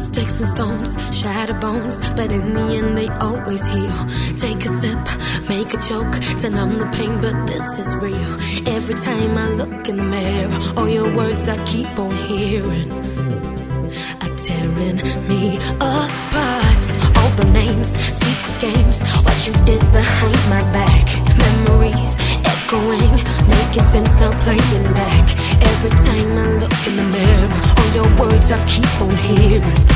Sticks and stones, shatter bones, but in the end they always heal. Take a sip, make a joke to numb the pain, but this is real. Every time I look in the mirror, all your words I keep on hearing are tearing me apart. All the names, secret games, what you did behind my back, memories echoing, making sense now playing back. Every time I look in the mirror, all your words I keep on hearing.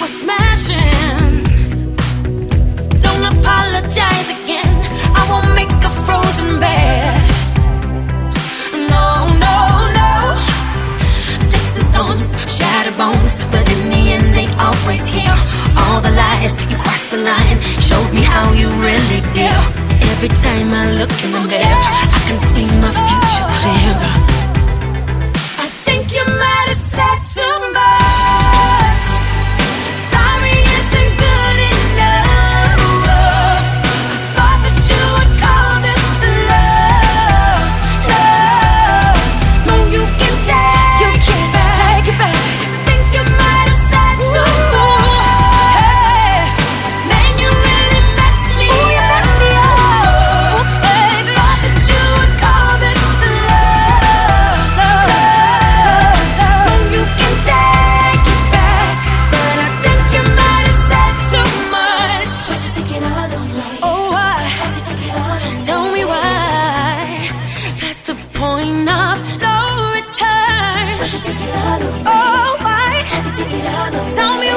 Were smashing. Don't apologize again. I won't make a frozen bed. No, no, no. Sticks and stones, shatter bones, but in the end they always heal. All the lies, you crossed the line, showed me how you really deal. Every time I look in the mirror, I can see my future clearer. Tell me